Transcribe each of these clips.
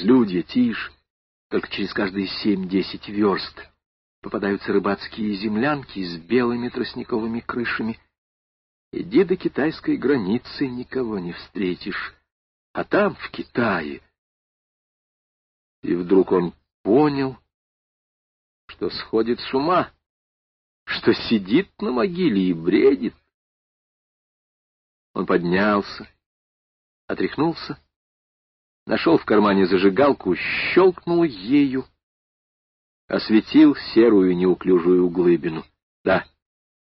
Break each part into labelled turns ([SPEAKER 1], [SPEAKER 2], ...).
[SPEAKER 1] безлюдье, тишь, только через каждые семь-десять верст попадаются рыбацкие землянки с белыми тростниковыми крышами. Иди до китайской границы, никого не встретишь. А там, в Китае... И вдруг он понял, что сходит с ума, что сидит на могиле и бредит. Он поднялся, отряхнулся, нашел в кармане зажигалку, щелкнул ею, осветил серую неуклюжую углыбину. Да,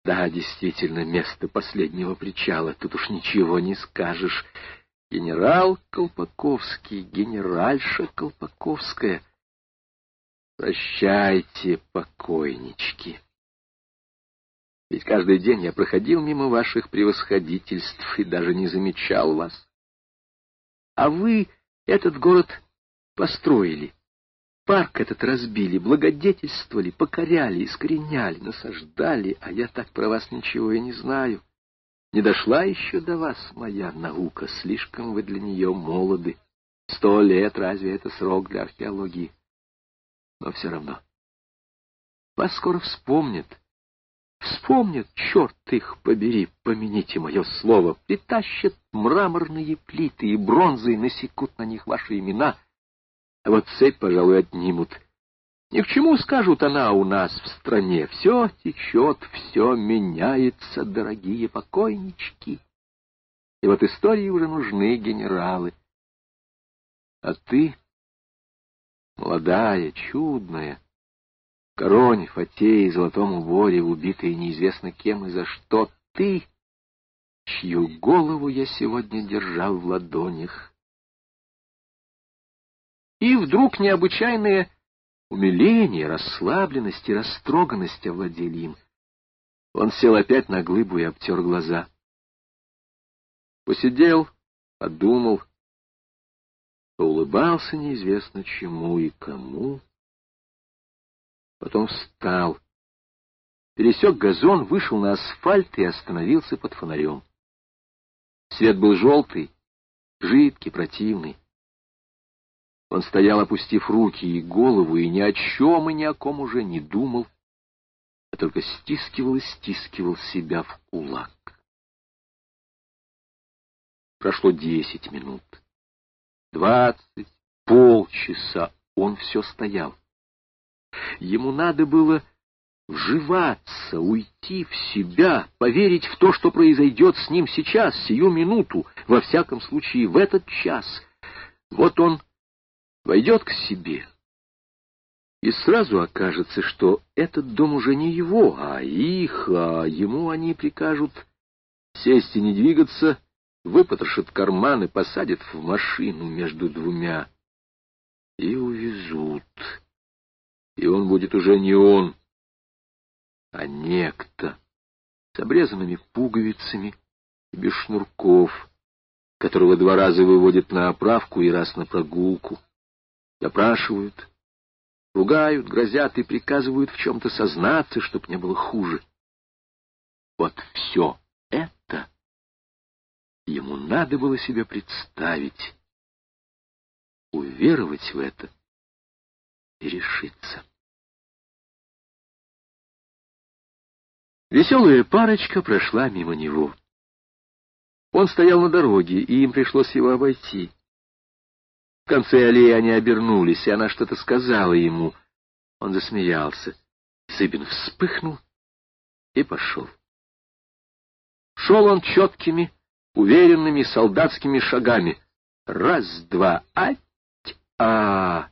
[SPEAKER 1] да, действительно, место последнего причала, тут уж ничего не скажешь. Генерал Колпаковский, генеральша Колпаковская. Прощайте, покойнички. Ведь каждый день я проходил мимо ваших превосходительств и даже не замечал вас. А вы этот город построили, парк этот разбили, благодетельствовали, покоряли, искореняли, насаждали, а я так про вас ничего и не знаю. Не дошла еще до вас моя наука, слишком вы для нее молоды. Сто лет, разве это срок для археологии? Но все равно. Вас скоро вспомнят. Вспомнят, черт их побери, помяните мое слово, притащат мраморные плиты и бронзы насекут на них ваши имена, а вот цепь, пожалуй, отнимут. Ни к чему, скажут она у нас в стране. Все течет, все меняется, дорогие покойнички. И вот истории уже нужны генералы. А ты, молодая, чудная, короне, фате и золотом уборе, убитая неизвестно кем и за что, ты, чью голову я сегодня держал в ладонях. И вдруг необычайные Умиление, расслабленность и растроганность овладели им. Он сел опять на глыбу и обтер глаза. Посидел, подумал, улыбался неизвестно чему и кому. Потом встал, пересек газон, вышел на асфальт и остановился под фонарем. Свет был желтый, жидкий, противный. Он стоял, опустив руки и голову, и ни о чем и ни о ком уже не думал, а только стискивал и стискивал себя в кулак. Прошло десять минут, двадцать, полчаса он все стоял. Ему надо было вживаться, уйти в себя, поверить в то, что произойдет с ним сейчас, сию минуту, во всяком случае в этот час. Вот он войдет к себе, и сразу окажется, что этот дом уже не его, а их, а ему они прикажут сесть и не двигаться, выпотрошат карманы, посадят в машину между двумя и увезут. И он будет уже не он, а некто с обрезанными пуговицами и без шнурков, которого два раза выводят на оправку и раз на прогулку допрашивают, ругают, грозят и приказывают в чем-то сознаться, чтоб не было хуже. Вот все это ему надо было себе представить, уверовать в это и решиться. Веселая парочка прошла мимо него. Он стоял на дороге, и им пришлось его обойти. В конце аллеи они обернулись, и она что-то сказала ему. Он засмеялся. Зыбин вспыхнул и пошел. Шел он четкими, уверенными солдатскими шагами. Раз, два, ать, а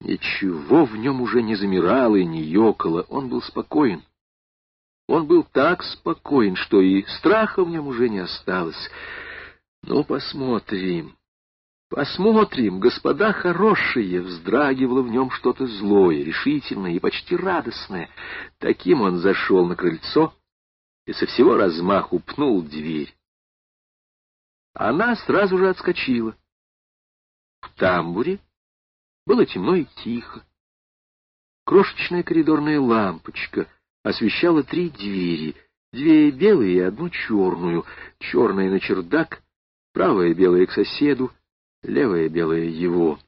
[SPEAKER 1] Ничего в нем уже не замирало и не ёкало, он был спокоен. Он был так спокоен, что и страха в нем уже не осталось. Ну, посмотрим. Посмотрим, господа хорошие, вздрагивало в нем что-то злое, решительное и почти радостное. Таким он зашел на крыльцо и со всего размаху пнул дверь. Она сразу же отскочила. В тамбуре было темно и тихо. Крошечная коридорная лампочка освещала три двери, две белые и одну черную, черная на чердак, правая белая к соседу, левое белое его.